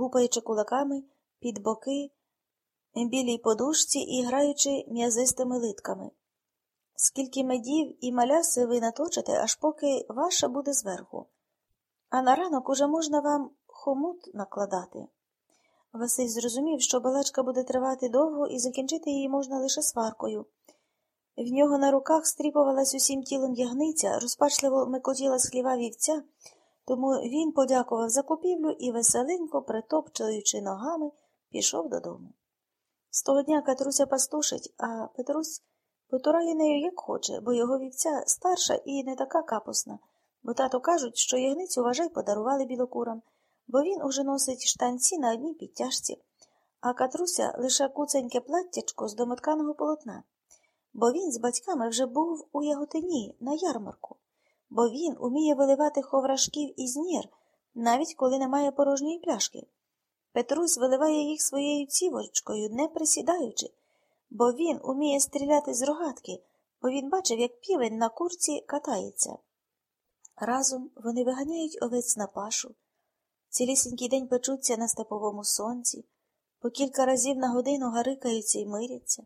гупаючи кулаками під боки, білій подушці і граючи м'язистими литками. Скільки медів і маляси ви наточите, аж поки ваша буде зверху. А на ранок уже можна вам хомут накладати. Василь зрозумів, що балачка буде тривати довго і закінчити її можна лише сваркою. В нього на руках стріпувалась усім тілом ягниця, розпачливо микотіла з хліва вівця, тому він подякував за купівлю і веселенько, притопчуючи ногами, пішов додому. З того дня Катруся пастушить, а Петрусь потурає нею як хоче, бо його вівця старша і не така капусна, бо тато кажуть, що ягницю вважай подарували білокурам, бо він уже носить штанці на одній підтяжці, а Катруся лише куценьке платтячко з домотканого полотна. Бо він з батьками вже був у Яготині на ярмарку, бо він уміє виливати ховрашків із нір, навіть коли немає порожньої пляшки. Петрусь виливає їх своєю цівочкою, не присідаючи, бо він уміє стріляти з рогатки, бо він бачив, як півень на курці катається. Разом вони виганяють овець на пашу, цілісінький день печуться на степовому сонці, по кілька разів на годину гарикаються і миряться.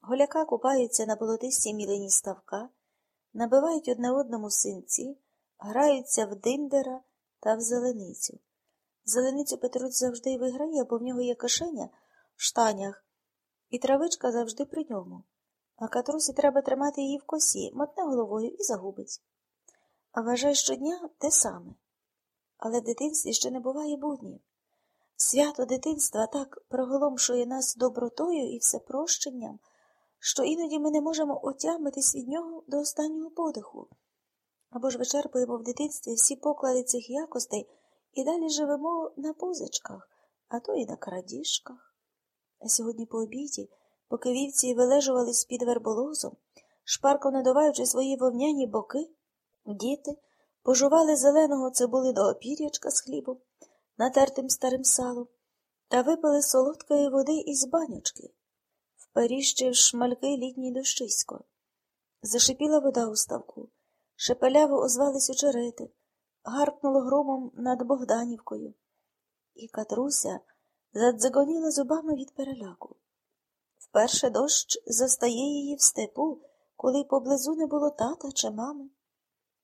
Голяка купаються на болотистій мілині ставка, набивають одне одному синці, граються в диндера та в зеленицю. Зеленицю Петрусь завжди виграє, бо в нього є кишеня в штанях, і травичка завжди при ньому. А катрусі треба тримати її в косі, мотне головою і загубить. А вважай щодня те саме. Але в дитинстві ще не буває буднів. Свято дитинства так проголомшує нас добротою і всепрощенням що іноді ми не можемо отямитись від нього до останнього подиху, або ж вичерпуємо в дитинстві всі поклади цих якостей і далі живемо на позичках, а то і на крадіжках. А сьогодні по обіді, поки вівці вилежувались під верболозом, шпарко надуваючи свої вовняні боки, діти пожували зеленого цибулиного пір'ячка з хлібом, натертим старим салом, та випили солодкої води із банячки періщив шмальки літній дощисько. Зашипіла вода у ставку, шепеляво озвались очерети, гаркнуло громом над Богданівкою, і Катруся задзагоніла зубами від переляку. Вперше дощ застає її в степу, коли поблизу не було тата чи мами.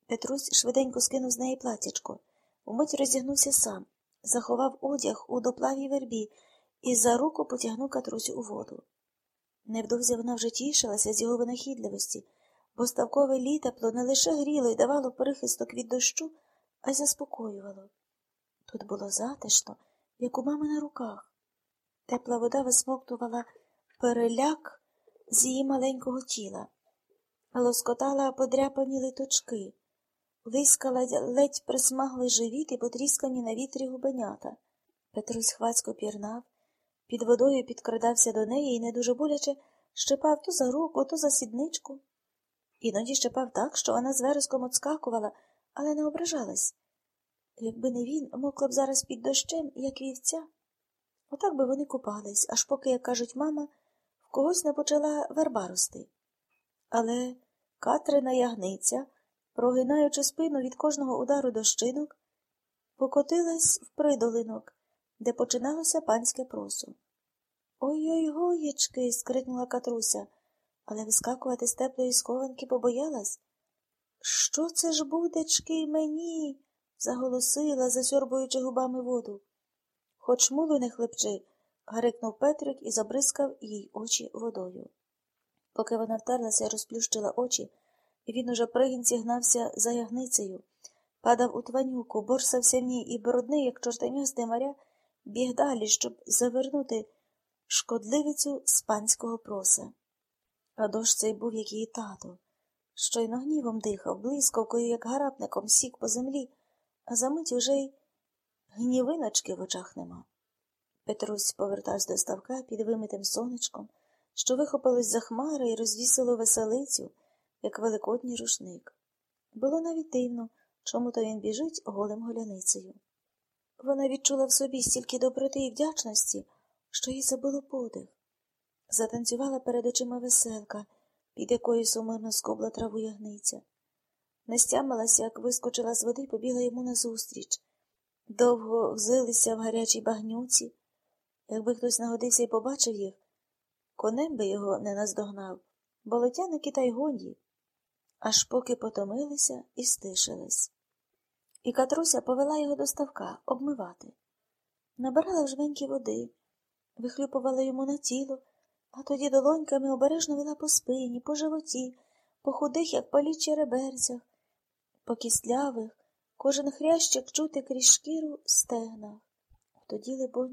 Петрусь швиденько скинув з неї платячко, умить розігнувся сам, заховав одяг у доплавій вербі і за руку потягнув Катрусю у воду. Невдовзі вона вже тішилася з його винахідливості, бо ставкове літепло не лише гріло і давало прихисток від дощу, а й заспокоювало. Тут було затишно, як у мами на руках. Тепла вода висмоктувала переляк з її маленького тіла, лоскотала подряпані литочки, лискала ледь присмаглий живіт і потріскані на вітрі губенята. Петрусь хвацько пірнав. Під водою підкрадався до неї і не дуже боляче щепав то за руку, то за сідничку. Іноді щепав так, що вона з вереском отскакувала, але не ображалась. Якби не він, мокла б зараз під дощем, як вівця. Отак би вони купались, аж поки, як кажуть мама, в когось не почала верба рости. Але Катрина ягниця, прогинаючи спину від кожного удару дощинок, покотилась в придолинок де починалося панське просо. Ой-ой гоєчки. скрикнула Катруся, але вискакувати з теплої схованки побоялась. Що це ж будечки мені? заголосила, засьорбуючи губами воду. Хоч мулу не хлебчи, гарикнув Петрик і забризкав їй очі водою. Поки вона втерлася і розплющила очі, він уже пригінці гнався за ягницею, падав у тванюку, борсався в ній і брудний, як чортаня з димаря, біг далі, щоб завернути шкодливицю з панського проса. А дощ цей був, як її тато, щойно гнівом дихав, блискавкою, як гарапником, сік по землі, а за мить уже й гнівиночки в очах нема. Петрусь повертався до ставка під вимитим сонечком, що вихопилось за хмари і розвісило веселицю, як великодній рушник. Було навіть дивно, чому то він біжить голим голяницею. Вона відчула в собі стільки доброти і вдячності, що їй забило подих. Затанцювала перед очима веселка, під якою сумирно скобла траву ягниця. Не стямилася, як вискочила з води побігла йому назустріч. довго взилися в гарячій багнюці. Якби хтось нагодився і побачив їх, конем би його не наздогнав, болотяники та й годі, аж поки потомилися і стишились. І Катруся повела його до ставка обмивати. Набирала в жменьки води, вихлюпувала йому на тіло, а тоді долоньками обережно вела по спині, по животі, по худих, як палі череберцях, по кістлявих, кожен хрящик чути крізь шкіру стегнах. Тоді, либонь,